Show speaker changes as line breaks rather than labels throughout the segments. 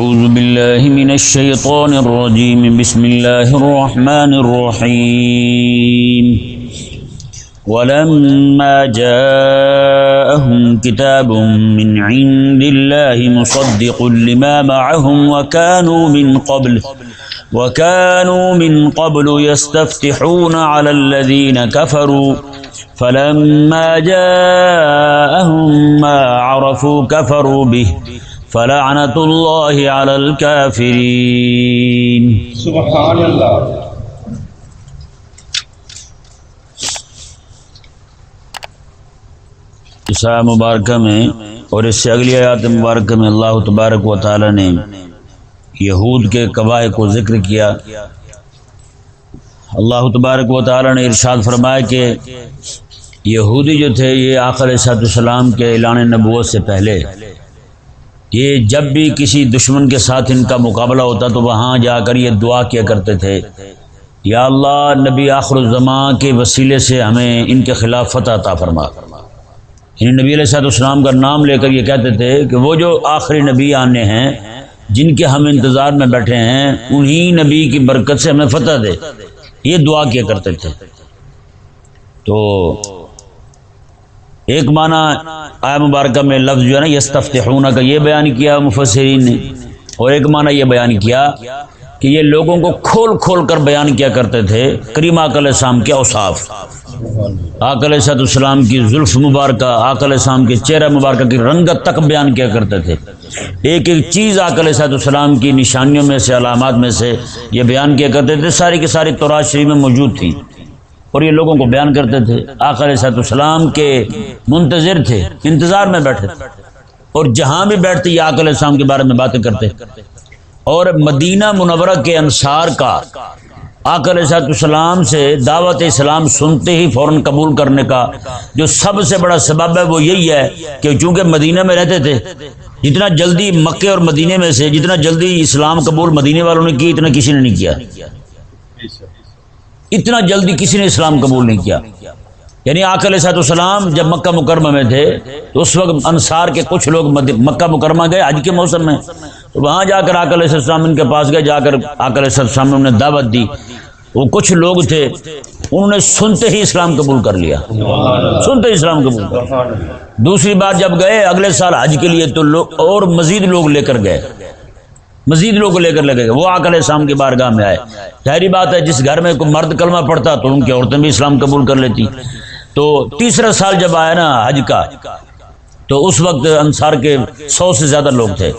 أعوذ بالله من الشيطان الرجيم. بسم الله الرحمن الرحيم. ولما جاءهم كتاب من عند الله مصدق لما معهم وكانوا من قبل، وكانوا من قبل يستفتحون على الذين كفروا. فلما جاءهم ما عرفوا كفروا به. فلعنة الله على الكافرين
سبحان اللہ
عیسیٰ مبارکہ میں اور اس سے اگلی آیات مبارکہ میں اللہ تبارک و تعالی نے یہود کے قبائے کو ذکر کیا۔ اللہ تبارک و تعالی نے ارشاد فرمایا کہ یہودی جو تھے یہ آخر صاحب السلام کے اعلان نبوت سے پہلے یہ جب بھی کسی دشمن کے ساتھ ان کا مقابلہ ہوتا تو وہاں جا کر یہ دعا کیا کرتے تھے۔ یا اللہ، نبی آخر الزماں کے وسیلے سے ہمیں ان کے خلاف فتح عطا فرما۔ یعنی نبی علیہ صاحب السلام کا نام لے کر یہ کہتے تھے کہ وہ جو آخری نبی آنے ہیں، جن کے ہم انتظار میں بیٹھے ہیں، انہی نبی کی برکت سے ہمیں فتح دے۔ یہ دعا کیا کرتے تھے۔ تو ایک معنی آیا مبارکہ میں لفظ جو ہے نا یستفتحون کا یہ بیان کیا مفسرین نے۔ اور ایک معنی یہ بیان کیا کہ یہ لوگوں کو کھول کھول کر بیان کیا کرتے تھے، کریم آکل السلام کے اوصاف۔ آکل صد السلام کی زلف مبارکہ آکل السلام کے چہرہ مبارکہ کی رنگت تک بیان کیا کرتے تھے۔ ایک ایک چیز آکل صد السلام کی نشانیوں میں سے، علامات میں سے یہ بیان کیا کرتے تھے۔ ساری کی ساری تورات شریف میں موجود تھی۔ اور یہ لوگوں کو بیان کرتے تھے آخر صاحب السلام کے منتظر تھے، انتظار میں بیٹھے تھے۔ اور جہاں بھی بیٹھتے، یہ آکل السلام کے بارے میں باتیں کرتے۔ اور مدینہ منورہ کے انصار کا آکل صاحب السلام سے دعوت اسلام سنتے ہی فوراً قبول کرنے کا جو سب سے بڑا سبب ہے، وہ یہی ہے کہ چونکہ مدینہ میں رہتے تھے، جتنا جلدی مکے اور مدینے میں سے، جتنا جلدی اسلام قبول مدینے والوں نے کی، اتنا کسی نے نہیں کیا۔ جی اتنا جلدی کسی نے اسلام قبول نہیں کیا۔ یعنی آکل صاحب السلام جب مکہ مکرمہ میں تھے، تو اس وقت انصار کے کچھ لوگ مکہ مکرمہ گئے۔ آج کے موسم میں تو وہاں جا کر آکل السلام ان کے پاس گئے۔ جا کر آکل السلام نے انہیں دعوت دی۔ وہ کچھ لوگ تھے، انہوں نے سنتے ہی اسلام قبول کر لیا۔ سنتے ہی اسلام قبول کر دوسری بار جب گئے اگلے سال حج کے لیے تو لوگ اور مزید لوگ لے کر گئے۔ مزید لوگ لے کر لگے گا۔ وہ آکل اسلام کی بارگاہ میں آئے۔ ظاہری بات ہے، جس گھر میں کوئی مرد کلمہ پڑتا تو ان کی عورتیں بھی اسلام قبول کر لیتی۔ تو تیسرا سال جب آیا نا حج کا، تو اس وقت انصار کے سو سے زیادہ لوگ تھے۔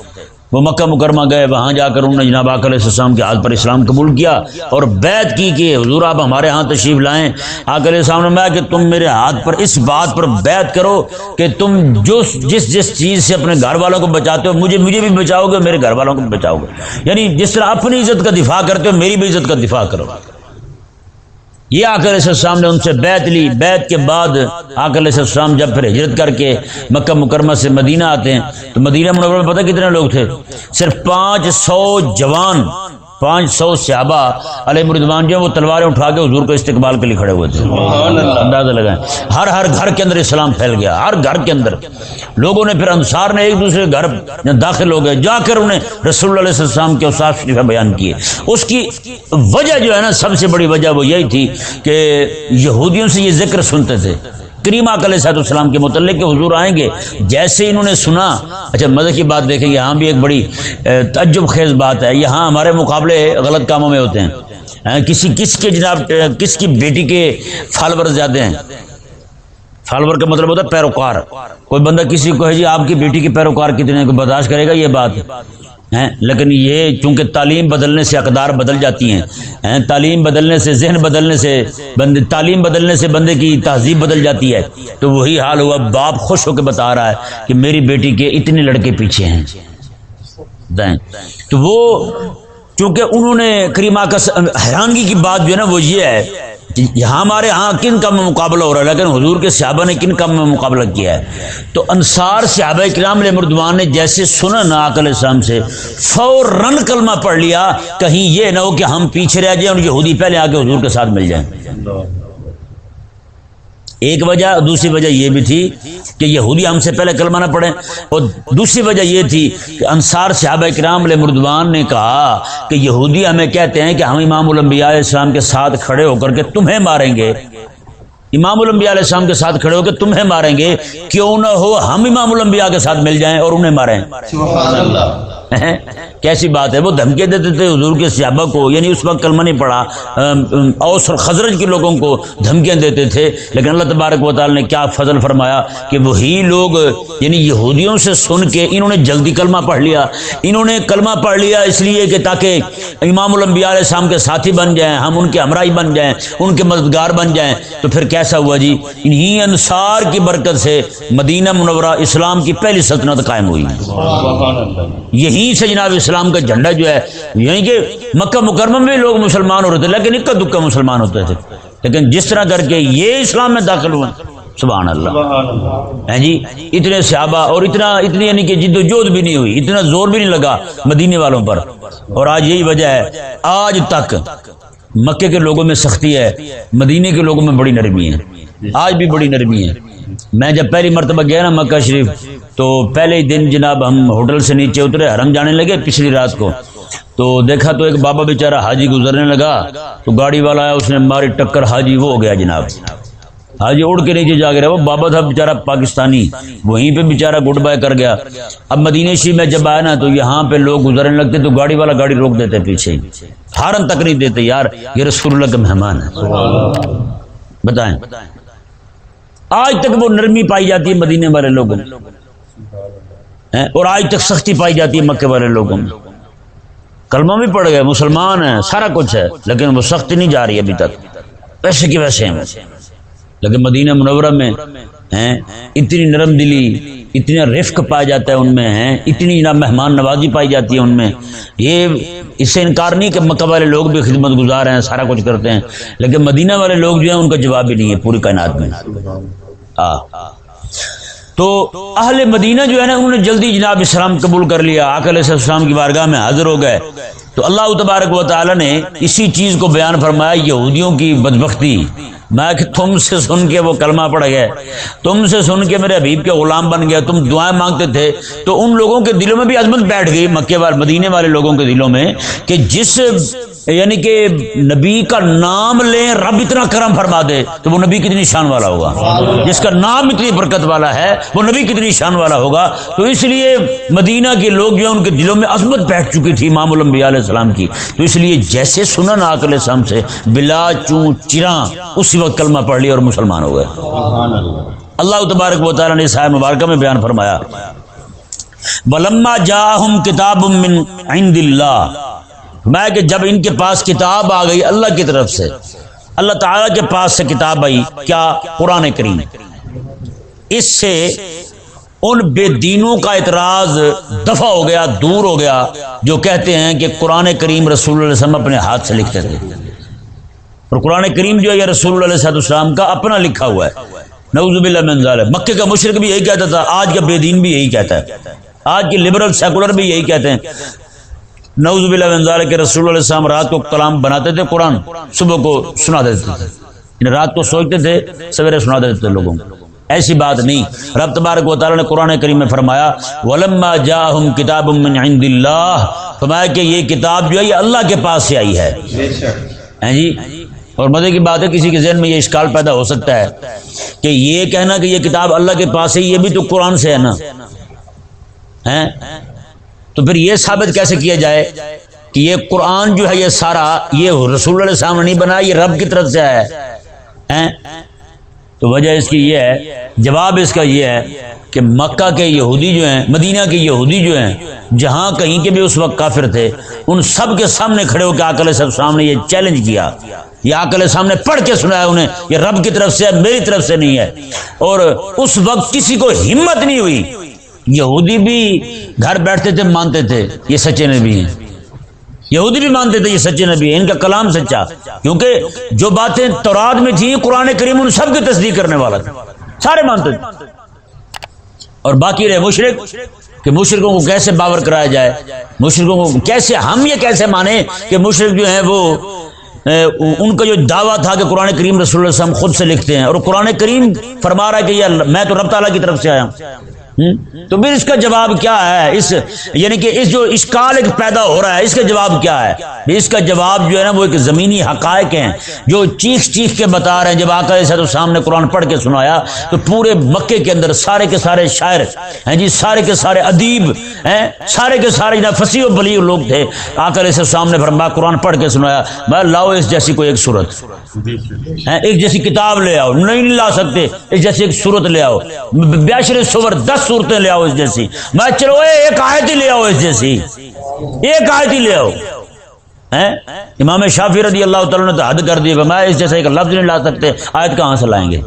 وہ مکہ مکرمہ گئے، وہاں جا کر انہوں نے جناب آکل السلام کے ہاتھ پر اسلام قبول کیا اور بیت کی کہ حضور آپ ہمارے ہاں تشریف لائیں۔ آکل السلام نے کہ تم میرے ہاتھ پر اس بات پر بیت کرو کہ تم جو جس جس چیز سے اپنے گھر والوں کو بچاتے ہو، مجھے مجھے بھی بچاؤ گے، میرے گھر والوں کو بھی بچاؤ گے۔ یعنی جس طرح اپنی عزت کا دفاع کرتے ہو، میری بھی عزت کا دفاع کرو۔ یہ آکر السلام نے ان سے بیت لی۔ بیت کے بعد آکر السلام جب پھر ہجرت کر کے مکہ مکرمہ سے مدینہ آتے ہیں، تو مدینہ منورہ میں پتہ کتنے لوگ تھے؟ صرف پانچ سو جوان۔ پانچ سو صحابہ علیہ مردوان جو وہ تلواریں اٹھا کے حضور کو استقبال کے لیے کھڑے ہوئے تھے۔ اندازہ لگائیں۔ ہر ہر گھر کے اندر اسلام پھیل گیا۔ ہر گھر کے اندر۔ لوگوں نے پھر انصار نے ایک دوسرے گھر داخل ہو گئے۔ جا کر انہیں رسول اللہ علیہ السلام کے اوساف شریفہ بیان کیے۔ اس کی وجہ جو ہے نا سب سے بڑی وجہ وہ یہی تھی کہ یہودیوں سے یہ ذکر سنتے تھے۔ کریما کل صاحب السلام کے متعلق کہ حضور آئیں گے، جیسے انہوں نے سنا۔ اچھا مزے کی بات دیکھیں یہاں بھی ایک بڑی تعجب خیز بات ہے۔ یہاں ہمارے مقابلے غلط کاموں میں ہوتے ہیں۔ کسی، کس کے جناب کس کی بیٹی کے فالور زیادہ ہیں؟ فالور کا مطلب ہوتا ہے پیروکار۔ کوئی بندہ کسی کو ہے جی آپ کی بیٹی کے پیروکار کتنے کو برداشت کرے گا یہ بات؟ ہیں، لیکن یہ چونکہ تعلیم بدلنے سے اقدار بدل جاتی ہیں تعلیم بدلنے سے، ذہن بدلنے سے بندے تعلیم بدلنے سے بندے کی تہذیب بدل جاتی ہے۔ تو وہی حال ہوا، باپ خوش ہو کے بتا رہا ہے کہ میری بیٹی کے اتنے لڑکے پیچھے ہیں۔ تو وہ چونکہ انہوں نے کریما کا حیرانگی کی بات جو ہے نا، وہ یہ ہے یہاں ہمارے ہاں کن کا مقابلہ ہو رہا ہے؟ لیکن حضور کے صحابہ نے کن کا مقابلہ کیا ہے؟ تو انصار صحابہ کرام علیہ مردوان نے جیسے سنا نا عقل اسلام سے، فوراً کلمہ پڑھ لیا، کہیں یہ نہ ہو کہ ہم پیچھے رہ جائیں اور یہودی پہلے آ کے حضور کے ساتھ مل جائیں۔ ایک وجہ، دوسری وجہ یہ بھی تھی کہ یہودی ہم سے پہلے کلمہ نہ پڑے اور دوسری وجہ یہ تھی کہ انصار صحابہ کرام علیہ مردوان نے کہا کہ یہودی ہمیں کہتے ہیں کہ ہم امام الانبیاء علیہ السلام کے ساتھ کھڑے ہو کر کے تمہیں ماریں گے۔ امام الانبیاء علیہ السلام کے ساتھ کھڑے ہو کے تمہیں ماریں گے، کیوں نہ ہو ہم امام الانبیاء کے ساتھ مل جائیں اور انہیں ماریں۔
سبحان اللہ۔
کیسی بات ہے؟ وہ دھمکے دیتے تھے حضور کے صحابہ کو یعنی اس وقت کلمہ نہیں پڑا اوس اور خزرج کے لوگوں کو دھمکیاں دیتے تھے۔ لیکن اللہ تبارک و تعالی نے کیا فضل فرمایا کہ وہی لوگ یعنی یہودیوں سے سن کے انہوں نے جلدی کلمہ پڑھ لیا۔ انہوں نے کلمہ پڑھ لیا اس لیے کہ تاکہ امام الانبیاء علیہ السلام کے ساتھی بن جائیں ہم ان کے ہمراہی بن جائیں ان کے مددگار بن جائیں۔ تو پھر کیسا ہوا جی؟ انہی انصار کی برکت سے مدینہ منورہ اسلام کی پہلی سلطنت قائم ہوئی۔
سبحان اللہ
یہی سے جناب اسلام کا جھنڈا جو ہے یعنی کہ مکہ مکرمہ میں لوگ مسلمان ہو رہے تھے، لیکن اکا دکا مسلمان ہوتے تھے۔ لیکن جس طرح کر کے یہ اسلام میں داخل ہوئے، سبحان اللہ۔
سبحان اللہ
ہیں جی؟ اتنے صحابہ اور اتنا اتنی یعنی کہ جد و جہد بھی نہیں ہوئی، اتنا زور بھی نہیں لگا مدینے والوں پر۔ اور آج یہی وجہ ہے، آج تک مکے کے لوگوں میں سختی ہے، مدینے کے لوگوں میں بڑی نرمی ہے۔ آج بھی بڑی نرمی ہے۔ میں جب پہلی مرتبہ گیا نا مکہ شریف تو پہلے ہی دن جناب ہم ہوٹل سے نیچے اترے، حرم جانے لگے پچھلی رات کو۔ تو دیکھا تو ایک بابا بیچارہ حاجی گزرنے لگا، تو گاڑی والا آیا، اس نے ماری ٹکر، حاجی وہ ہو گیا جناب۔ حاجی اڑ کے نیچے جا کے رہا وہ بابا تھا بیچارہ پاکستانی، وہیں پہ بیچارہ گڈ بائی کر گیا۔ اب مدینہ شریف میں جب آیا نا، تو یہاں پہ لوگ گزرنے لگتے، تو گاڑی والا گاڑی روک دیتے پیچھے۔ ہارن تک نہیں دیتے، یار، یہ رسول اللہ کا مہمان ہے بتائیں۔ آج تک وہ نرمی پائی جاتی ہے مدینے والے لوگوں۔ اور آج تک سختی پائی جاتی ہے مکے والے لوگوں میں۔ کلمہ بھی پڑ گئے، مسلمان ہیں، سارا کچھ ہے، لیکن وہ سختی نہیں جا رہی ابھی تک۔ ویسے کی ویسے ہیں لیکن مدینہ منورہ میں ہیں، اتنی نرم دلی، اتنا رفق پایا جاتا ہے ان میں ہیں، اتنی جناب مہمان نوازی پائی جاتی ہے ان میں۔ یہ اس سے انکار نہیں کہ مکہ والے لوگ بھی خدمت گزار ہیں، سارا کچھ کرتے ہیں، لیکن مدینہ والے لوگ جو ہیں، ان کا جواب بھی نہیں ہے پوری کائنات میں۔ آ تو اہل مدینہ جو ہے نا، انہوں نے جلدی جناب اسلام قبول کر لیا۔ آقا علیہ السلام کی بارگاہ میں حاضر ہو گئے۔ تو اللہ تبارک و تعالی نے اسی چیز کو بیان فرمایا، یہودیوں کی بدبختی۔ میں کہ تم سے سن کے وہ کلمہ پڑ گئے۔ تم سے سن کے میرے حبیب کے غلام بن گئے۔ تم دعائیں مانگتے تھے۔ تو ان لوگوں کے دلوں میں بھی عظمت بیٹھ گئی، مکے والے مدینے والے لوگوں کے دلوں میں، کہ جس یعنی کہ نبی کا نام لیں، رب اتنا کرم فرما دے، تو وہ نبی کتنی شان والا ہوگا۔ جس کا نام اتنی برکت والا ہے، وہ نبی کتنی شان والا ہوگا۔ تو اس لیے مدینہ کے لوگ جو ہیں، ان کے دلوں میں عظمت بیٹھ چکی تھی امام الانبیاء علیہ السلام کی۔ تو اس لیے جیسے سنا نا علیہ السلام سے، بلا چوں چراں اسی وقت کلمہ پڑھ لیا اور مسلمان ہو گئے۔
اللہ
تبارک و تعالیٰ نے صاحب مبارکہ میں بیان فرمایا ولما جاہم کتاب من عند اللہ میں کہ جب ان کے پاس کتاب آ گئی اللہ کی طرف سے، اللہ تعالیٰ کے پاس سے کتاب آئی، کیا قرآن کریم؟ اس سے ان بے دینوں کا اعتراض دفع ہو گیا، دور ہو گیا، جو کہتے ہیں کہ قرآن کریم رسول اللہ علیہ وسلم اپنے ہاتھ سے لکھتے تھے۔ اور قرآن کریم جو ہے، یہ رسول اللہ علیہ السلام کا اپنا لکھا ہوا ہے۔ نعوذ باللہ من ذالک۔ مکے کا مشرق بھی یہی کہتا تھا، آج کا بے دین بھی یہی کہتا ہے۔ آج کے لبرل سیکولر بھی یہی کہتے ہیں۔ باللہ من ذالک کہ رسول اللہ علیہ السلام رات کو کلام بناتے تھے قرآن صبح کو سنا دیتے تھے۔ یعنی رات کو سوچتے تھے سویرے سنا دیتے تھے لوگوں کو۔ ایسی بات نہیں۔ رب تبارک و تعالی نے قرآن کریم میں فرمایا ولما جاءہم کتاب من عند اللہ فرمایا کہ یہ کتاب جو ہے یہ اللہ کے پاس سے آئی ہے۔ ہیں جی؟ اور مزے کی بات ہے کسی کے ذہن میں یہ اشکال پیدا ہو سکتا ہے کہ یہ کہنا کہ یہ کتاب اللہ کے پاس ہے یہ بھی تو قرآن سے ہے نا۔ ہیں تو پھر یہ ثابت کیسے کیا جائے کہ یہ قرآن جو ہے یہ سارا یہ رسول اللہ علیہ نے نہیں بنا یہ رب کی طرف سے ہے تو وجہ اس کی یہ ہے، جواب اس کا یہ ہے کہ مکہ کے یہودی جو ہیں، مدینہ کے یہودی جو ہیں، جہاں کہیں کے بھی اس وقت کافر تھے، ان سب کے سامنے کھڑے ہو کے آکل سب سامنے یہ چیلنج کیا۔ یہ آکل سامنے پڑھ کے سنایا انہیں، یہ رب کی طرف سے ہے، میری طرف سے نہیں ہے۔ اور اس وقت کسی کو ہمت نہیں ہوئی یہودی بھی گھر بیٹھتے تھے، مانتے تھے، یہ سچے نبی ہیں۔ یہودی بھی مانتے تھے، یہ سچے نبی ہیں۔ ان کا کلام سچا، کیونکہ جو باتیں تورات میں تھیں، قرآن کریم ان سب کی تصدیق کرنے والا تھا۔ سارے مانتے تھے۔ اور باقی رہے مشرق، کہ مشرقوں کو کیسے باور کرایا جائے، مشرقوں کو کیسے ہم یہ کیسے مانیں کہ مشرق جو ہیں وہ ان کا جو دعویٰ تھا کہ قرآن کریم رسول اللہ علیہ وسلم خود سے لکھتے ہیں۔ اور قرآن کریم فرما رہا ہے کہ یہ میں تو رب تعالیٰ کی طرف سے آیا ہوں؟ تو پھر اس کا جواب کیا ہے؟ اس یعنی کہ اس جو اشکال ایک پیدا ہو رہا ہے، اس کا جواب کیا ہے؟ اس کا جواب جو ہے نا وہ ایک زمینی حقائق ہیں، جو چیخ چیخ کے بتا رہے ہیں۔ جب آقا صاحب السلام نے قرآن پڑھ کے سنایا، تو پورے مکے کے اندر سارے کے سارے شاعر، ہیں جی سارے کے سارے ادیب، ہیں، سارے کے سارے جناب فصیح و بلیغ لوگ تھے۔ آقا علیہ السلام نے فرمایا، قرآن پڑھ کے سنایا، میں لاؤ اس جیسی کوئی ایک صورت۔ ایک جیسی کتاب لے آؤ، نہیں لا سکتے، اس جیسی ایک صورت لے آؤ۔ بیاشر سور دس صورتیں لے آؤ اس جیسی۔ میں چلو ایک آیت ہی لے آؤ اس جیسی۔ ایک آیت ہی لے آؤ۔ امام شافی رضی اللہ تعالیٰ نے تو حد کر دی میں اس جیسا ایک لفظ نہیں لا سکتے، آیت کہاں سے لائیں گے؟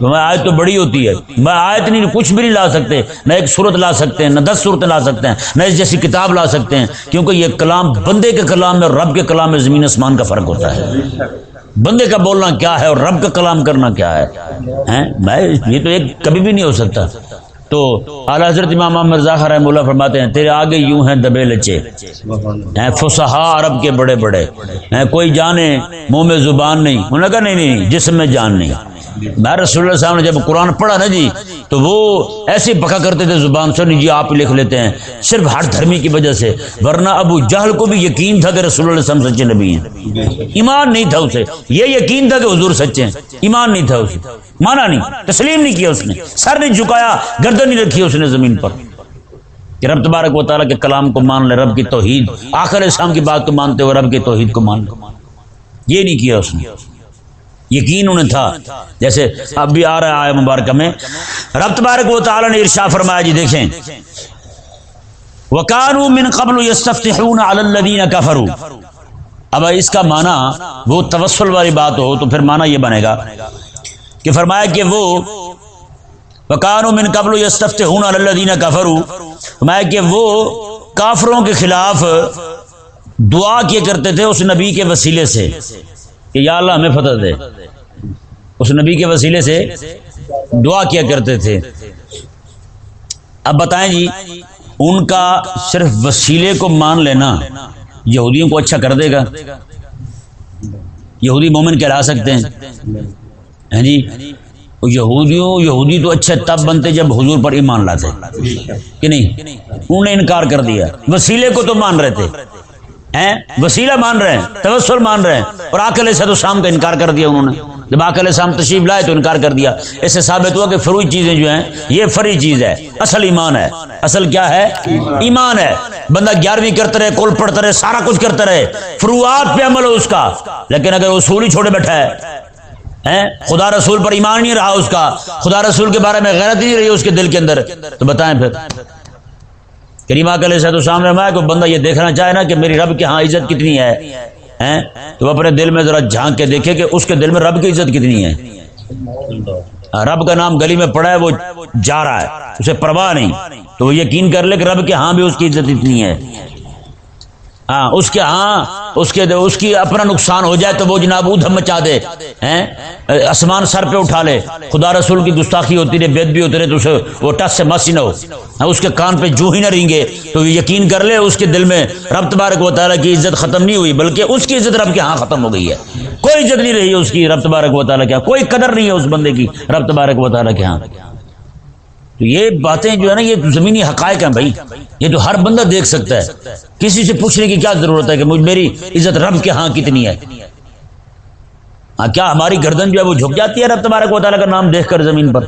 میں آیت تو بڑی ہوتی ہے۔ میں آیت نہیں، کچھ بھی نہیں لا سکتے، نہ ایک صورت لا سکتے ہیں نہ دس صورتیں لا سکتے ہیں، نہ اس جیسی کتاب لا سکتے ہیں، کیونکہ یہ کلام بندے کے کلام میں اور رب کے کلام میں زمین آسمان کا فرق ہوتا ہے۔ بندے کا بولنا کیا ہے اور رب کا کلام کرنا کیا ہے؟ میں، یہ تو ایک کبھی بھی نہیں ہو سکتا۔ تو اعلی حضرت امام احمد مرزا رحمہ اللہ فرماتے ہیں، تیرے آگے یوں ہیں دبے لچے۔ ہیں فسحا عرب کے بڑے بڑے۔ ہیں کوئی جانے، منہ میں زبان نہیں۔ انہوں نے کہا، نہیں نہیں، جسم میں جان نہیں۔ میں رسول اللہ صاحب نے جب قرآن پڑھا نا جی تو وہ ایسے پکا کرتے تھے زبان سے جی آپ لکھ لیتے ہیں۔ صرف ہر دھرمی کی وجہ سے۔ ورنہ ابو جہل کو بھی یقین تھا کہ رسول اللہ صلی سچے نبی ہیں۔ ایمان نہیں تھا اسے۔ یہ یقین تھا کہ حضور سچے ہیں۔ ایمان نہیں تھا اسے۔ مانا نہیں۔ تسلیم نہیں کیا اس نے۔ سر نہیں جھکایا، گردن نہیں رکھی اس نے زمین پر۔ کہ رب تبارک و تعالیٰ کے کلام کو مان لے، رب کی توحید۔ آخر اسلام کی بات کو مانتے ہوئے رب کی توحید کو مان لے۔ یہ نہیں کیا اس نے۔ یقین انہیں تھا۔ جیسے اب بھی آ رہا ہے مبارکہ میں۔ رب تبارک و تعالیٰ نے ارشا فرمایا جی دیکھیں۔ وَكَانُوا مِن قَبْلُ يَسْتَفْتِحُونَ عَلَى الَّذِينَ كَفَرُوا۔ اب اس کا معنی، وہ توسل والی بات ہو تو پھر معنی یہ بنے گا کہ فرمایا کہ وہ وکانو من قبل یستفتحون علی الذین کفروا فرمایا کہ وہ کافروں کے خلاف دعا کیا کرتے تھے اس نبی کے وسیلے سے کہ یا اللہ ہمیں فتح دے۔ اس نبی کے وسیلے سے دعا کیا کرتے تھے۔ اب بتائیں جی ان کا صرف وسیلے کو مان لینا یہودیوں کو اچھا کر دے گا۔ یہودی مومن کہلا سکتے ہیں۔ ہیں جی؟ یہودیوں، یہودی تو اچھے تب بنتے جب حضور پر ایمان لاتے۔ کہ نہیں؟ انہوں نے انکار کر دیا۔ وسیلے کو تو مان رہے تھے۔ وسیلہ مان رہے ہیں، توسل مان رہے ہیں۔ اور آکل سے تو شام کا انکار کر دیا انہوں نے۔ جب آکل شام تشریف لائے تو انکار کر دیا۔ اس سے ثابت ہوا کہ فروئی چیزیں جو ہیں، یہ فری چیز ہے، اصل ایمان ہے۔ اصل کیا ہے؟ ایمان ہے۔ بندہ گیارہویں کرتا رہے کول پڑھتا رہے، سارا کچھ کرتا رہے۔ فروعات پہ عمل ہو اس کا۔ لیکن اگر اصول ہی چھوڑے بیٹھا ہے خدا رسول پر ایمان نہیں رہا اس کا۔ خدا رسول کے بارے میں غیرت نہیں رہی اس کے دل کے اندر۔ تو بتائیں پھر۔ کریمہ کے لیے سامنے میں کوئی بندہ یہ دیکھنا چاہے نا کہ میری رب کے ہاں عزت کتنی ہے۔ تو اپنے دل میں ذرا جھانک کے دیکھے کہ اس کے دل میں رب کی عزت کتنی ہے۔ رب کا نام گلی میں پڑا ہے، وہ جا رہا ہے، اسے پرواہ نہیں۔ تو وہ یقین کر لے کہ رب کے ہاں بھی اس کی عزت اتنی ہے۔ ہاں اس کے ہاں اس کے اس کی اپنا نقصان ہو جائے تو وہ جناب ادھم مچا دے، ہیں؟ آسمان سر پہ اٹھا لے۔ خدا رسول کی گستاخی ہوتی رہے بید بھی ہوتی رہے، تو اسے وہ ٹس سے مس ہی نہ ہو۔ ہاں، اس کے کان پہ جو ہی نہ رہیں تو یقین کر لے اس کے دل میں۔ رب تبارک و تعالیٰ کی عزت ختم نہیں ہوئی، بلکہ اس کی عزت رب کے ہاں ختم ہو گئی ہے۔ کوئی عزت نہیں رہی اس کی، رب تبارک و تعالیٰ کے ہاں۔ کوئی قدر نہیں ہے اس بندے کی، رب تبارک و تعالیٰ کے ہاں۔ تو یہ باتیں جو ہے نا، یہ زمینی حقائق ہیں بھائی۔ یہ تو ہر بندہ دیکھ سکتا ہے، کسی سے پوچھنے کی کیا ضرورت ہے کہ مجھ، میری عزت رب کے ہاں کتنی ہے؟ ہاں کیا ہماری گردن جو ہے وہ جھک جاتی ہے رب تبارک و تعالیٰ کا نام دیکھ کر زمین پر؟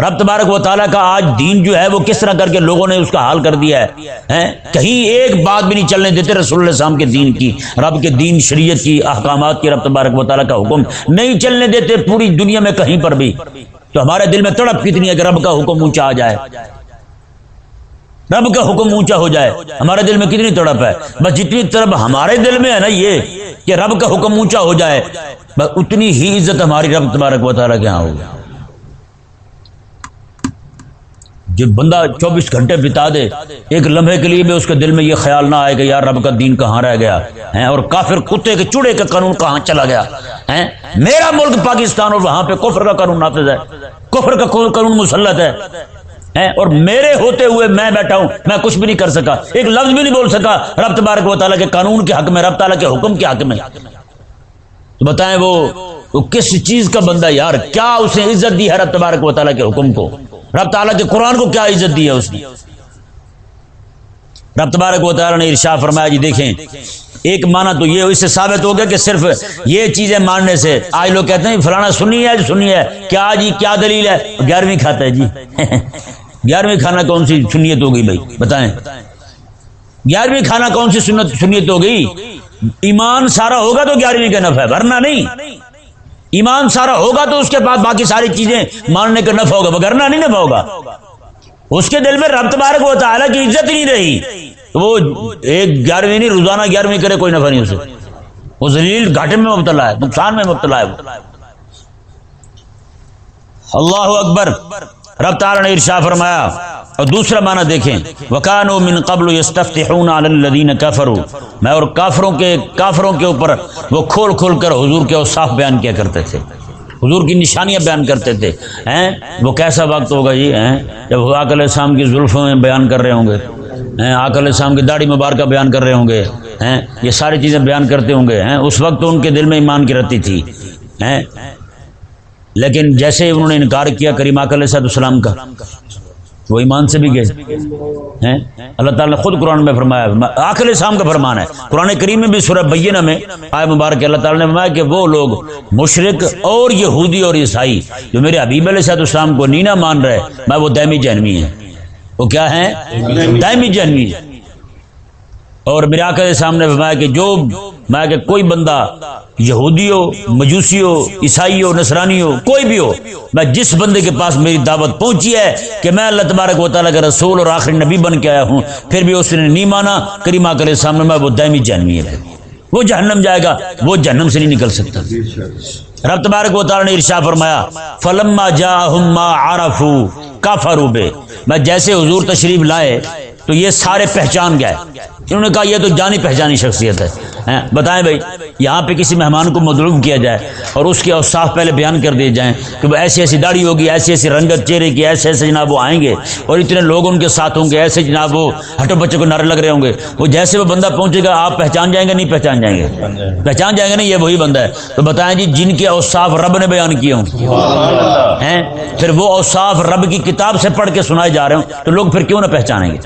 رب تبارک و تعالیٰ کا آج دین جو ہے وہ کس طرح کر کے لوگوں نے اس کا حال کر دیا ہے؟ کہیں ایک بات بھی نہیں چلنے دیتے رسول اللہ السلام کے دین کی، رب کے دین، شریعت کی، احکامات کی رب تبارک و تعالیٰ کا حکم نہیں چلنے دیتے پوری دنیا میں کہیں پر بھی۔ تو ہمارے دل میں تڑپ کتنی ہے کہ رب کا حکم اونچا آ جائے۔ رب کا حکم اونچا ہو جائے۔ ہمارے دل میں کتنی تڑپ ہے۔ بس جتنی تڑپ ہمارے دل میں ہے نا یہ کہ رب کا حکم اونچا ہو جائے۔ بس اتنی ہی عزت ہماری رب تبارک و تعالیٰ کے یہاں ہوگی۔ جو بندہ چوبیس گھنٹے بتا دے، ایک لمحے کے لیے بھی اس کے دل میں یہ خیال نہ آئے کہ یار رب کا دین کہاں رہ گیا ہے اور کافر کتے کے چوڑے کا قانون کہاں چلا گیا ہے میرا ملک پاکستان اور وہاں پہ کفر کا قانون نافذ ہے، کفر کا قانون مسلط ہے اور میرے ہوتے ہوئے میں بیٹھا ہوں، میں کچھ بھی نہیں کر سکا، ایک لفظ بھی نہیں بول سکا، رب تبارک و تعالیٰ کے قانون کے حق میں، رب تعالیٰ کے حکم کے حق میں۔ تو بتائیں وہ وہ کس چیز کا بندہ یار؟ کیا اس نے عزت دی ہے رب تبارک و تعالیٰ کے حکم کو؟ رب تعالیٰ کے قرآن کو کیا عزت دی ہے اس نے؟ رب تبارک و تعالیٰ نے ارشا فرمایا جی دیکھیں، ایک معنی تو یہ اس سے ثابت ہو گیا کہ صرف یہ چیزیں ماننے سے، آج لوگ کہتے ہیں فلانا سنی ہے سنی ہے، کیا جی کیا دلیل ہے؟ گیارہویں کھاتا ہے جی۔ گیارہویں کھانا کون سی سنیت ہو گئی بھائی؟ بتائیں۔ گیارہویں کھانا کون سی سنت سنیت ہو گئی؟ ایمان سارا ہوگا تو گیارہویں کا نفع ہے، ورنہ نہیں۔ ایمان سارا ہوگا تو اس کے بعد باقی ساری چیزیں ماننے کا نفع ہوگا ورنہ نہیں نفع ہوگا۔ اس کے دل میں رب تبارک و تعالیٰ کی عزت نہیں رہی۔ تو وہ ایک گیارہویں نہیں، روزانہ گیارہویں کرے کوئی نفع نہیں اسے۔ وہ زلیل گھاٹے میں مبتلا ہے، نقصان میں مبتلا ہے وہ۔ اللہ اکبر۔ رب تعالیٰ نے ارشا فرمایا اور دوسرا معنی دیکھیں۔ وکان من قبل یستفتحون علی الذین کفروا میں اور کافروں کے کافروں کے اوپر وہ کھول کھول کر حضور کے اوصاف بیان کیا کرتے تھے۔ حضور کی نشانیاں بیان کرتے تھے۔ ہیں؟ وہ کیسا وقت ہوگا جی ہیں؟ جب آک علیہ السلام کی زلفوں میں بیان کر رہے ہوں گے۔ ہیں؟ آک علیہ السلام کی داڑھی مبارکہ بیان کر رہے ہوں گے۔ ہیں؟ یہ ساری چیزیں بیان کرتے ہوں گے۔ ہیں؟ اس وقت تو ان کے دل میں ایمان کی رہتی تھی۔ ہیں؟ لیکن جیسے انہوں نے انکار کیا کریم آک علیہ السلام کا۔ وہ ایمان سے بھی گئے۔ ہیں؟ اللہ تعالیٰ نے خود قرآن میں فرمایا آخر السلام کا فرمان ہے۔ قرآن کریم میں بھی سورہ بینہ میں آئے مبارک اللہ تعالیٰ نے فرمایا کہ وہ لوگ مشرق اور یہودی اور عیسائی جو میرے حبیب علیہ صاحب السلام کو نینا مان رہے میں وہ دائمی جہنمی ہیں۔ وہ کیا ہیں؟ دائمی جہنمی اور میرے آقا کے سامنے فرمایا کہ جو میں کہ کوئی بندہ یہودی ہو مجوسی ہو عیسائی ہو نصرانی ہو کوئی بھی ہو، میں جس بندے کے پاس میری دعوت پہنچی ہے کہ میں اللہ تبارک و تعالیٰ کا رسول اور آخری نبی بن کے آیا ہوں، پھر بھی اس نے نہیں مانا، کریمہ کرے سامنے میں وہ دائمی جہنمی ہے وہ جہنم جائے گا، وہ جہنم سے نہیں نکل سکتا۔ رب تبارک و تعالیٰ نے ارشا فرمایا، فلما جا ما عرفو کافرو بے۔ میں جیسے حضور تشریف لائے تو یہ سارے پہچان گئے۔ انہوں نے کہا یہ تو جانی پہچانی شخصیت ہے۔ بتائیں بھائی یہاں پہ کسی مہمان کو مدروب کیا جائے اور اس کے اوصاف پہلے بیان کر دیے جائیں کہ وہ ایسی ایسی داڑھی ہوگی ایسی ایسی رنگت چہرے کی ایسے ایسے جناب وہ آئیں گے اور اتنے لوگ ان کے ساتھ ہوں گے ایسے جناب وہ ہٹو بچے کو نعرے لگ رہے ہوں گے۔ وہ جیسے وہ بندہ پہنچے گا آپ پہچان جائیں گے نہیں پہچان جائیں گے؟ پہچان جائیں گے نہیں یہ وہی بندہ ہے۔ تو بتائیں جی جن کے اوصاف رب نے بیان کیے ہوں۔ ہیں پھر وہ اوصاف رب کی کتاب سے پڑھ کے سنائے جا رہے ہوں تو لوگ پھر کیوں نہ پہچانیں گے؟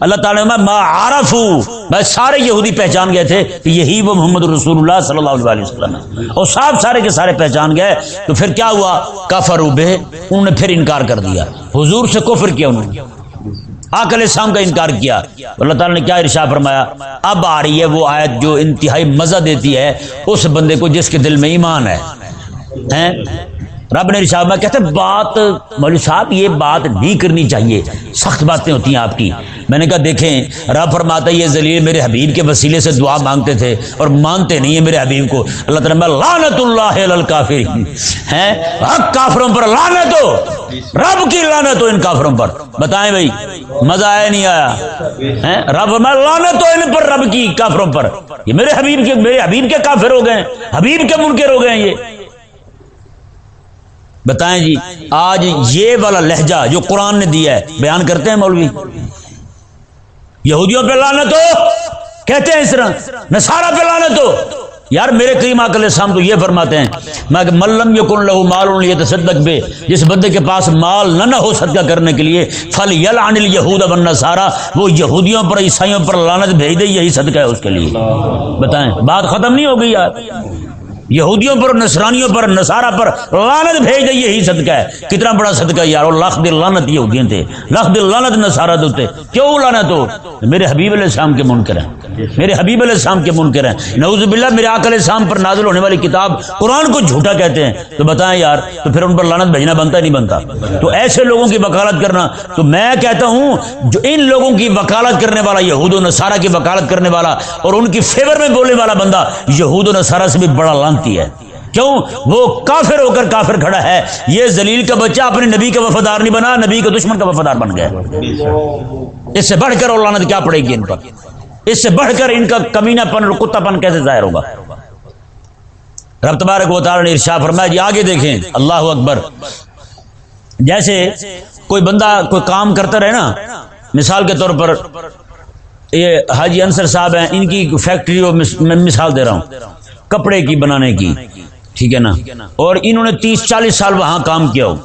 اللہ تعالیٰ ما عارف ہوں میں سارے یہودی پہچان گئے تھے کہ یہی وہ محمد رسول اللہ صلی اللہ علیہ وسلم ہے۔ اور صاحب سارے کے سارے پہچان گئے تو پھر کیا ہوا؟ کافر بے انہوں نے پھر انکار کر دیا۔ حضور سے کفر کیا انہوں نے؟ آکل اسلام کا انکار کیا۔ اللہ تعالیٰ نے کیا ارشا فرمایا؟ اب آ رہی ہے وہ آیت جو انتہائی مزہ دیتی ہے۔ اس بندے کو جس کے دل میں ایمان ہے۔ رب نے رشاب میں کہتے بات، مولوی صاحب، یہ بات نہیں کرنی چاہیے۔ سخت باتیں ہوتی ہیں آپ کی۔ میں نے کہا دیکھیں، رب فرماتا یہ ذلیل میرے حبیب کے وسیلے سے دعا مانگتے تھے اور مانتے نہیں ہیں میرے حبیب کو۔ اللہ تعالیٰ لانت اللہ الکافر ہیں؟ حق کافروں پر لانت ہو۔ رب کی لانت ہو ان کافروں پر۔ بتائیں بھائی، مزہ آیا نہیں آیا؟ رب میں لانت ہو ان پر رب کی کافروں پر۔ یہ میرے حبیب کے، میرے حبیب کے کافر ہو گئے حبیب کے منکر ہو گئے ہیں یہ۔ بتائیں جی آج یہ والا لہجہ جو قرآن نے دیا ہے، بیان کرتے ہیں مولوی؟ یہودیوں پہ لانت ہو کہتے ہیں اس طرح نسارا پہ لانت ہو۔ یار میرے کریم آکل السلام تو یہ فرماتے ہیں میں کہ ملم یکن لہو مال یہ تصدق بے جس بندے کے پاس مال نہ نہ ہو صدقہ کرنے کے لیے فل یل عن الیہود بن سارا وہ یہودیوں پر عیسائیوں پر لانت بھیج دے یہی صدقہ ہے اس کے لیے۔ بتائیں بات ختم نہیں ہو گئی یار۔ یہودیوں پر، نصرانیوں پر، نصارہ پر لانت بھیج دے، یہی صدقہ ہے۔ کتنا بڑا صدقہ یار اور لاکھ دل لانت یہودیاں تھے لاکھ دل لانت نصارہ دوتے کیوں لانت ہو؟ میرے حبیب علیہ السلام کے منکر ہیں۔ میرے حبیب علیہ السلام کے منکر ہیں۔ نعوذ باللہ، میرے آقا علیہ السلام پر نازل ہونے والی کتاب قرآن کو جھوٹا کہتے ہیں۔ تو بتائیں یار، تو پھر ان پر لانت بھیجنا بنتا نہیں بنتا؟ تو ایسے لوگوں کی وکالت کرنا۔ تو میں کہتا ہوں، جو ان لوگوں کی وکالت کرنے والا یہود و نصارہ کی وکالت کرنے والا اور ان کی فیور میں بولنے والا بندہ یہود و نصارہ سے بھی بڑا لانت لانتی ہے۔ کیوں؟ وہ کافر ہو کر کافر کھڑا ہے۔ یہ زلیل کا بچہ اپنے نبی کا وفادار نہیں بنا، نبی کا دشمن کا وفادار بن گیا۔ اس سے بڑھ کر اور لانت کیا پڑے گی ان پر؟ اس سے بڑھ کر ان کا کمینہ پن اور کتا پن کیسے ظاہر ہوگا؟ رب تبارک و تعالی نے ارشا فرمایا جی آگے دیکھیں۔ اللہ اکبر۔ جیسے کوئی بندہ کوئی کام کرتا رہے نا، مثال کے طور پر یہ حاجی انصر صاحب ہیں، ان کی فیکٹری میں مثال دے رہا ہوں۔ کپڑے کی بنانے کی ٹھیک ہے نا؟ اور انہوں نے تیس چالیس سال وہاں کام کیا ہو۔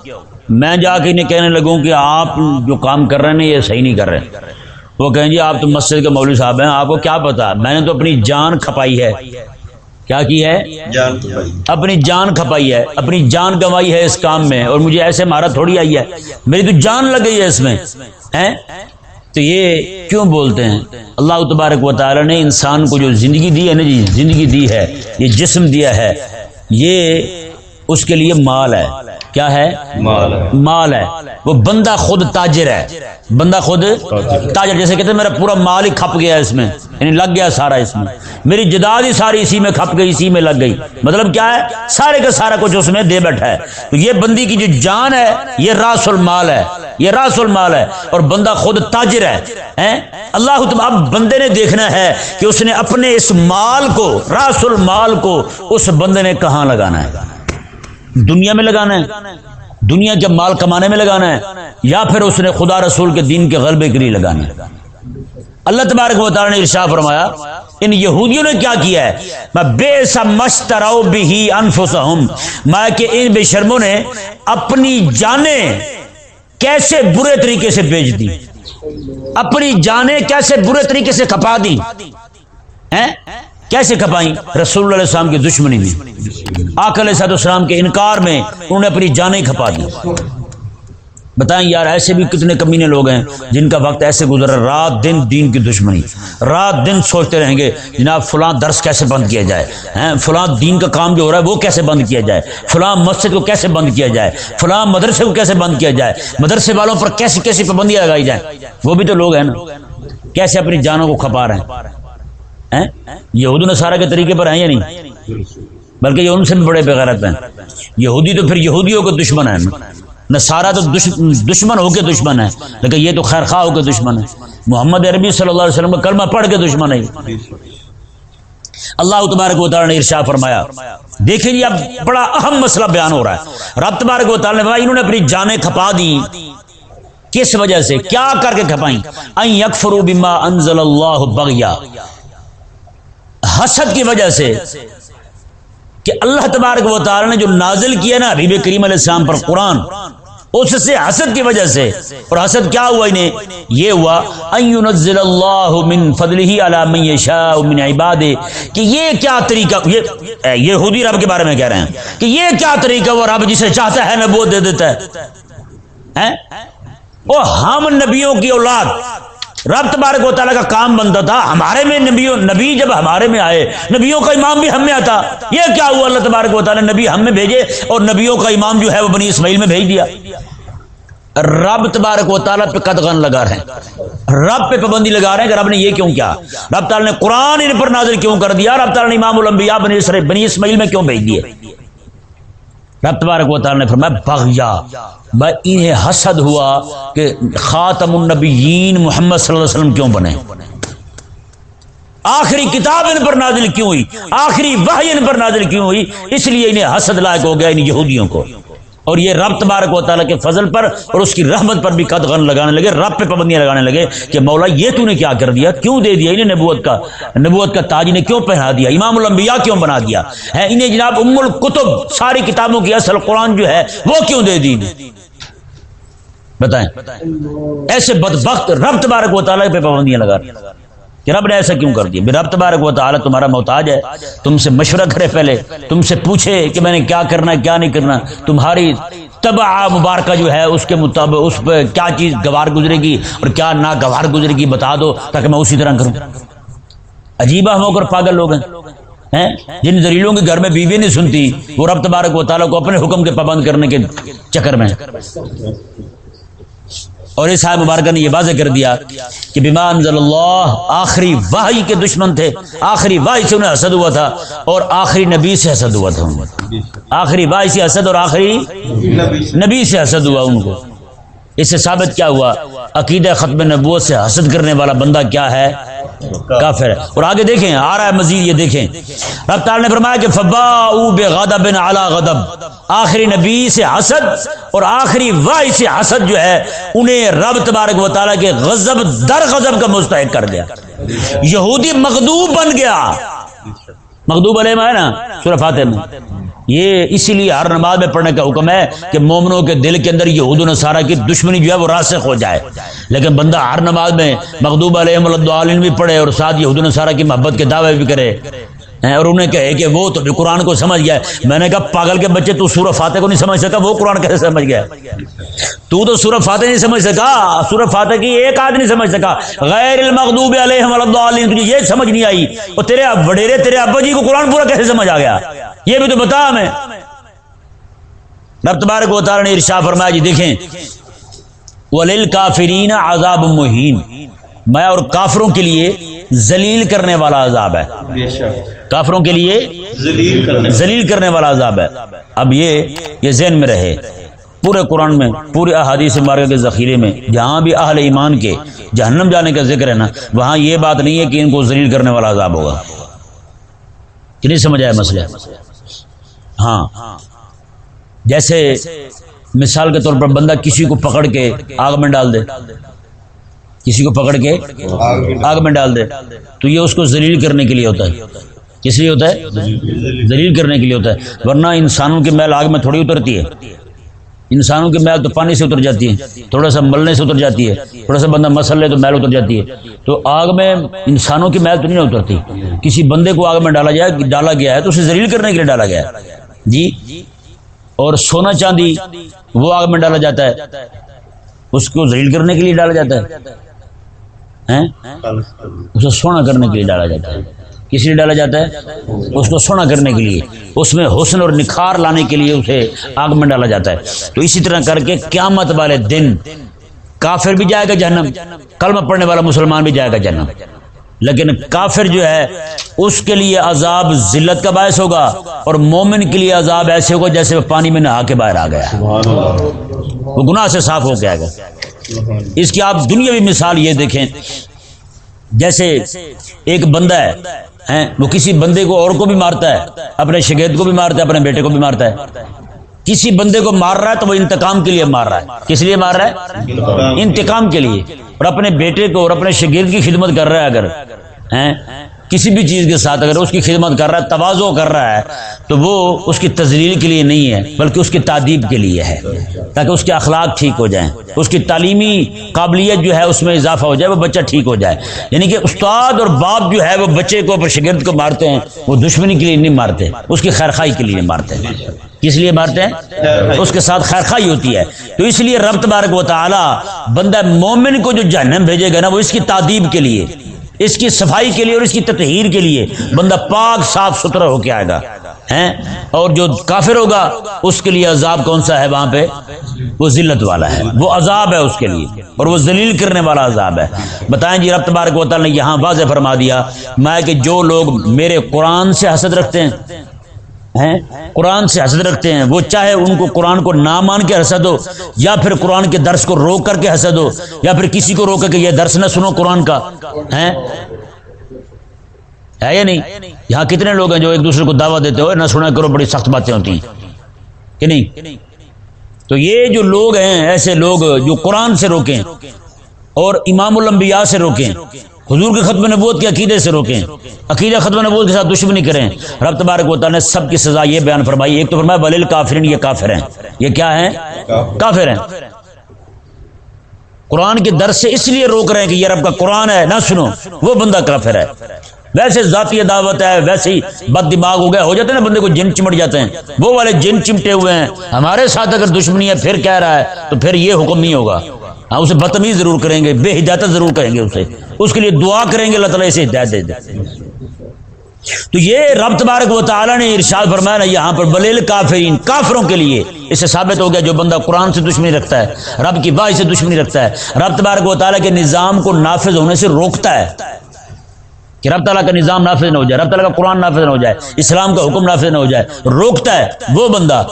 میں جا کے انہیں کہنے لگوں کہ آپ جو کام کر رہے ہیں یہ صحیح نہیں کر رہے۔ وہ کہیں جی آپ تو مسجد کے مولوی صاحب ہیں آپ کو کیا پتا؟ میں نے تو اپنی جان کھپائی ہے۔ کیا کی ہے؟
جان
اپنی جان کھپائی ہے اپنی جان گنوائی ہے اس کام میں اور مجھے ایسے مارا تھوڑی آئی ہے۔ میری تو جان لگ گئی ہے اس میں تو یہ کیوں بولتے ہیں؟ اللہ تبارک و تعالی نے انسان کو جو زندگی دی ہے نا جی زندگی دی ہے یہ جسم دیا ہے یہ اس کے لیے مال ہے۔ کیا ہے؟
مال ہے۔
مال ہے۔ وہ بندہ خود تاجر ہے۔ بندہ خود تاجر جیسے کہتے ہیں میرا پورا مال ہی کھپ گیا اس میں۔ یعنی لگ گیا سارا اس میں۔ میری جداد ہی ساری اسی میں کھپ گئی اسی میں لگ گئی۔ مطلب کیا ہے؟ سارے کا سارا کچھ اس میں دے بیٹھا ہے۔ تو یہ بندی کی جو جان ہے یہ راس المال ہے۔ یہ راس المال ہے اور بندہ خود تاجر ہے اللہ اب بندے نے دیکھنا ہے کہ اس نے اپنے اس مال کو، راس المال کو اس بندے نے کہاں لگانا ہے؟ دنیا میں لگانا ہے، دنیا کے مال کمانے میں لگانا ہے، یا پھر اس نے خدا رسول کے دین کے غلبے کے لیے لگانا ہے؟ اللہ تبارک و تعالی نے ارشاد فرمایا، ان یہودیوں نے کیا کیا ہے؟ میں بے سا مشتراؤ بھی انفسہم، میں کہ ان بے شرموں نے اپنی جانیں کیسے برے طریقے سے بیچ دی؟ اپنی جانیں کیسے برے طریقے سے کھپا دی؟ کیسے کھپائیں؟ رسول اللہ علیہ السلام کی دشمنی میں۔ آکل علیہ السلام کے انکار میں انہوں نے اپنی جانیں کھپا دی بتائیں یار ایسے بھی کتنے کمینے لوگ ہیں جن کا وقت ایسے گزر رہا ہے، رات دن دین کی دشمنی۔ رات دن سوچتے رہیں گے، جناب فلاں درس کیسے بند کیا جائے؟ ہیں، فلاں دین کا کام جو ہو رہا ہے وہ کیسے بند کیا جائے؟ فلاں مسجد کو کیسے بند کیا جائے؟ فلاں مدرسے کو کیسے بند کیا جائے؟ مدرسے والوں پر کیسی کیسی پابندیاں لگائی جائیں؟ وہ بھی تو لوگ ہیں نا۔ کیسے اپنی جانوں کو کھپا رہے ہیں؟ ہیں؟ یہود نصارہ کے طریقے پر ہیں یا نہیں؟ بلکہ یہ ان سے بھی بڑے بغیرت ہیں۔ یہودی تو پھر یہودیوں کے دشمن ہیں نصارہ تو دشمن ہو کے دشمن ہے، لیکن یہ تو خیر خواہ ہو کے دشمن ہے۔ محمد عربی صلی اللہ علیہ وسلم کا کلمہ پڑھ کے دشمن ہے۔ اللہ تبارک و تعالی نے ارشاد فرمایا، دیکھیں جی اب بڑا اہم مسئلہ بیان ہو رہا ہے۔ رب تبارک و تعالی نے فرمایا، انہوں نے اپنی جانیں کھپا دی کس وجہ سے؟ کیا کر کے کھپائیں؟ ان یکفروا بما انزل اللہ بغیا حسد کی وجہ سے کہ اللہ تبارک و تعالی نے جو نازل کیا نا حبیب کریم علیہ السلام پر قرآن، اس سے حسد کی وجہ سے، اور حسد کیا ہوا انہیں؟ یہ ہوا، ان اللہ من فضلہ علی من یشاء من عبادہ. کہ یہ کیا طریقہ، یہ یہودی رب کے بارے میں کہہ رہے ہیں، کہ یہ کیا طریقہ وہ رب جسے چاہتا ہے نبوت دے دیتا ہے؟ ہیں؟ وہ ہم نبیوں کی اولاد رب تبارک و تعالیٰ کا کام بنتا تھا۔ ہمارے میں نبیوں نبی جب ہمارے میں آئے، نبیوں کا امام بھی ہم میں آتا۔ یہ کیا ہوا؟ اللہ تبارک و تعالیٰ نے نبی ہم میں بھیجے اور نبیوں کا امام جو ہے وہ بنی اسماعیل میں بھیج دیا۔ رب تبارک و تعالیٰ پہ قدغن لگا رہے ہیں۔ رب پہ پابندی لگا رہے ہیں کہ رب نے یہ کیوں کیا؟ رب تعالیٰ نے قرآن ان پر نازل کیوں کر دیا؟ رب تعالیٰ نے امام الانبیاء بنی اسرائیل بنی اسماعیل میں کیوں بھیج دیے؟ رب تبارک و تعالیٰ نے فرمایا بغیا بھائی انہیں حسد ہوا کہ خاتم النبیین محمد صلی اللہ علیہ وسلم کیوں بنے؟ آخری کتاب ان پر نازل کیوں ہوئی؟ آخری وحی ان پر نازل کیوں ہوئی؟ اس لیے انہیں حسد لائق ہو گیا ان یہودیوں کو۔ اور یہ رب تبارک و تعالیٰ کے فضل پر اور اس کی رحمت پر بھی قدغن لگانے لگے، رب پہ پابندیاں لگانے لگے کہ مولا یہ تو نے کیا کر دیا؟ کیوں دے دیا انہیں نبوت کا؟ نبوت کا تاج نے کیوں پہنا دیا؟ امام الانبیاء کیوں بنا دیا؟ ہے انہیں جناب ام الکتب، ساری کتابوں کی اصل قرآن جو ہے وہ کیوں دے دی بتائیں۔ ایسے بدبخت رب تبارک و تعالیٰ پہ پابندیاں لگا کہ رب نے ایسا کیوں کر دیا؟ رب تبارک و تعالیٰ تمہارا محتاج ہے۔ تم سے مشورہ کرے پہلے، تم سے پوچھے کہ میں نے کیا کرنا ہے، کیا نہیں کرنا۔ تمہاری تبع مبارکہ جو ہے، اس کے مطابق اس پہ کیا چیز گوار گزرے گی اور کیا نہ گوار گزرے گی بتا دو تاکہ میں اسی طرح کروں۔ عجیبہ ہم ہو کر پاگل لوگ ہیں۔ جن دلیلوں کے گھر میں بیوی نہیں سنتی، وہ رب تبارک و تعالیٰ کو اپنے حکم کے پابند کرنے کے چکر میں اور اس آئے مبارکہ نے یہ واضح کر دیا کہ بیما انزل اللہ آخری واہی کے دشمن تھے، آخری واہی سے انہیں حسد ہوا تھا اور آخری نبی سے حسد ہوا تھا۔ آخری واہی سے حسد اور آخری نبی سے حسد ہوا ان کو۔ اس سے ثابت کیا ہوا، عقیدہ ختم نبوت سے حسد کرنے والا بندہ کیا ہے؟ کافر ہے۔ اور آگے دیکھیں، آ رہا ہے مزید، یہ دیکھیں۔ رب تعالی نے فرمایا کہ فبا بے غدب اعلی غدب آخری نبی سے حسد اور آخری وائی سے حسد جو ہے، انہیں رب تبارک و تعالیٰ کے غضب در غضب کا مستحق کر گیا۔ یہودی مغدوب بن گیا۔ مغدوب علیہ ہے نا، سورہ فاتح میں۔ یہ اسی لیے ہر نماز میں پڑھنے کا حکم ہے کہ مومنوں کے دل کے اندر یہود و نصارہ کی دشمنی جو ہے وہ راسخ ہو جائے۔ لیکن بندہ ہر نماز میں مغدوب علیہ الدعالین بھی پڑھے اور ساتھ یہود و نصارہ کی محبت کے دعوے بھی کرے۔ اور انہیں کہے کہ وہ تو بھی قرآن کو سمجھ گیا میں نے کہا، پاگل کے بچے، تو سورہ فاتح کو نہیں سمجھ سکا؟ وہ قرآن کیسے سمجھ گیا؟ تو تو سورہ فاتح نہیں سمجھ سکا؟ سورہ فاتح کی ایک آدھ نہیں سمجھ سکا۔ غیر المغضوب علیہم تجھے یہ سمجھ نہیں آئی۔ اور تیرے وڈیرے، تیرے ابا جی کو قرآن پورا کیسے سمجھ آ گیا؟ یہ بھی تو بتا ہمیں رب تبارک و تعالی نے ارشاد فرمایا جی دیکھیں۔ ولیل کافرین عذاب مہین۔ میں اور کافروں کے لیے ذلیل کرنے والا عذاب ہے۔ کافروں کے لیے
ذلیل کرنے
والا۔ عذاب ہے۔ اب یہ یہ ذہن میں رہے۔ پورے قرآن میں پورے احادیث مارکے کے ذخیرے میں جہاں بھی اہل ایمان کے جہنم جانے کا ذکر ہے نا وہاں یہ بات نہیں ہے کہ ان کو ذلیل کرنے والا عذاب ہوگا۔ کہ نہیں سمجھ آیا مسئلہ؟ ہاں۔ جیسے مثال کے طور پر بندہ کسی کو پکڑ کے آگ میں ڈال دے۔ کسی کو پکڑ کے آگ میں ڈال دے۔ تو یہ اس کو ذلیل کرنے کے لیے ہوتا ہے۔ کس لیے ہوتا ہے؟ ذلیل کرنے کے لیے ہوتا ہے۔ ورنہ انسانوں کی میل آگ میں تھوڑی اترتی ہے۔ انسانوں کی میل تو پانی سے اتر جاتی ہے تھوڑا سا ملنے سے اتر جاتی ہے۔ تھوڑا سا بندہ مسل لے تو میل اتر جاتی ہے۔ تو آگ میں انسانوں کی میل تو نہیں اترتی۔ کسی بندے کو آگ میں ڈالا جائے، ڈالا گیا ہے تو اسے ذلیل کرنے کے لیے ڈالا گیا ہے۔ جی؟ اور سونا چاندی، وہ آگ میں ڈالا جاتا ہے۔ اس کو ذلیل کرنے کے لیے ڈالا جاتا ہے۔ اسے سونا کرنے کے لیے ڈالا جاتا ہے۔ کس لیے ڈالا جاتا ہے؟ اس کو سونا کرنے کے لیے۔ اس میں حسن اور نکھار لانے کے لیے اسے آگ میں ڈالا جاتا ہے۔ تو اسی طرح کر کے قیامت والے دن کافر بھی جائے گا جہنم، کلمہ پڑھنے والا مسلمان بھی جائے گا جہنم۔ لیکن کافر جو ہے، اس کے لیے عذاب ذلت کا باعث ہوگا اور مومن کے لیے عذاب ایسے ہوگا جیسے وہ پانی میں نہا کے باہر آ گیا۔ وہ گناہ سے صاف ہو کے آ گیا اس کی آپ دنیاوی مثال یہ دیکھیں، جیسے ایک بندہ ہے وہ کسی بندے کو اور کو بھی مارتا ہے، اپنے شگید کو بھی مارتا ہے، اپنے بیٹے کو بھی مارتا ہے۔ کسی بندے کو مار رہا ہے تو وہ انتقام کے لیے مار رہا ہے۔ کس لیے مار رہا ہے؟ انتقام کے لیے۔ اور اپنے بیٹے کو اور اپنے شگید کی خدمت کر رہا ہے اگر ہیں، کسی بھی چیز کے ساتھ اگر اس کی خدمت کر رہا ہے، توازو کر رہا ہے، تو وہ اس کی تزلیل کے لیے نہیں ہے، بلکہ اس کی تعدیب کے لیے ہے، تاکہ اس کے اخلاق ٹھیک ہو جائیں، اس کی تعلیمی قابلیت جو ہے اس میں اضافہ ہو جائے، وہ بچہ ٹھیک ہو جائے۔ یعنی کہ استاد اور باپ جو ہے، وہ بچے کو اپنے شگرد کو مارتے ہیں، وہ دشمنی کے لیے نہیں مارتے، اس کی خیرخائی کے لیے مارتے ہیں۔ کس لیے مارتے ہیں؟ اس کے ساتھ خیرخائی ہوتی ہے۔ تو اس لیے رب تبارک و تعالی بندہ مومن کو جو جہنم بھیجے گا نا، وہ اس کی تعدیب کے لیے۔ اس کی صفائی کے لیے اور اس کی تطہیر کے لیے بندہ پاک صاف ستھرا ہو کے آئے گا۔ ہیں؟ اور جو کافر ہوگا، اس کے لیے عذاب کون سا ہے وہاں پہ؟ وہ ذلت والا ہے۔ وہ عذاب ہے اس کے لیے اور وہ ذلیل کرنے والا عذاب ہے۔ بتائیں جی رب تبارک و تعالی نے یہاں واضح فرما دیا۔ میں کہ جو لوگ میرے قرآن سے حسد رکھتے ہیں ہیں، قرآن سے حسد رکھتے ہیں۔ وہ چاہے ان کو قرآن کو نہ مان کے حسد ہو، یا پھر قرآن کے درس کو روک کر کے حسد ہو، یا پھر کسی کو روک کر کے یہ درس نہ سنو قرآن کا۔ ہیں؟ ہے یا نہیں؟ یہاں کتنے لوگ ہیں جو ایک دوسرے کو دعوت دیتے ہو، نہ سنا کرو، بڑی سخت باتیں ہوتی ہیں۔ کہ نہیں؟ تو یہ جو لوگ ہیں، ایسے لوگ جو قرآن سے روکیں اور امام الانبیاء سے روکیں۔ حضور کے ختم نبوت کے عقیدے سے روکیں۔ عقیدہ ختم نبوت کے ساتھ دشمنی کریں۔ رب تبارک و تعالی نے سب کی سزا یہ بیان فرمائی۔ ایک تو فرمایا بلیل کافرین، یہ کافر ہیں۔ یہ کیا ہیں؟ کافر ہیں۔ قرآن کے درس سے اس لیے روک رہے ہیں کہ یہ رب کا قرآن ہے۔ نہ سنو، وہ بندہ کافر ہے۔ ویسے ذاتی دعوت ہے، ویسے ہی بد دماغ ہو گیا۔ ہو جاتے ہیں نا بندے کو جن چمٹ جاتے ہیں۔ وہ والے جن چمٹے ہوئے ہیں۔ ہمارے ساتھ اگر دشمنی ہے، پھر کہہ رہا ہے، تو پھر یہ حکم نہیں ہوگا۔ ہاں اسے بدتمیز ضرور کریں گے، بے ہدایت ضرور کہیں گے اسے۔ اس کے لیے دعا کریں گے، اللہ تعالیٰ اسے ہدایت دے دے۔ تو یہ رب تبارک و تعالیٰ نے ارشاد فرمایا نا، یہاں پر بلیل کافرین، کافروں کے لیے اس سے ثابت ہو گیا، جو بندہ قرآن سے دشمنی رکھتا ہے، رب کی بائی سے دشمنی رکھتا ہے۔ رب تبارک و تعالیٰ کے نظام کو نافذ ہونے سے روکتا ہے کہ رب تعالیٰ کا نظام نافذ نہ ہو جائے، رب تعالیٰ کا قرآن نافذ نہ ہو جائے، اسلام کا حکم نافذ نہ ہو جائے، روکتا ہے وہ بندہ۔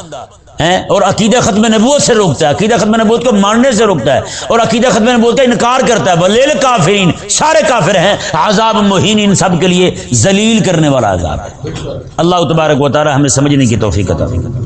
ہیں اور عقیدہ ختم نبوت سے روکتا ہے، عقیدہ ختم نبوت کو ماننے سے روکتا ہے اور عقیدہ ختم نبوت کا انکار کرتا ہے۔ بلیل کافرین، سارے کافر ہیں، عذاب مہین ان سب کے لیے ذلیل کرنے والا عذاب ہے۔ اللہ تبارک و تعالی ہمیں سمجھنے کی توفیق عطا فرمائے۔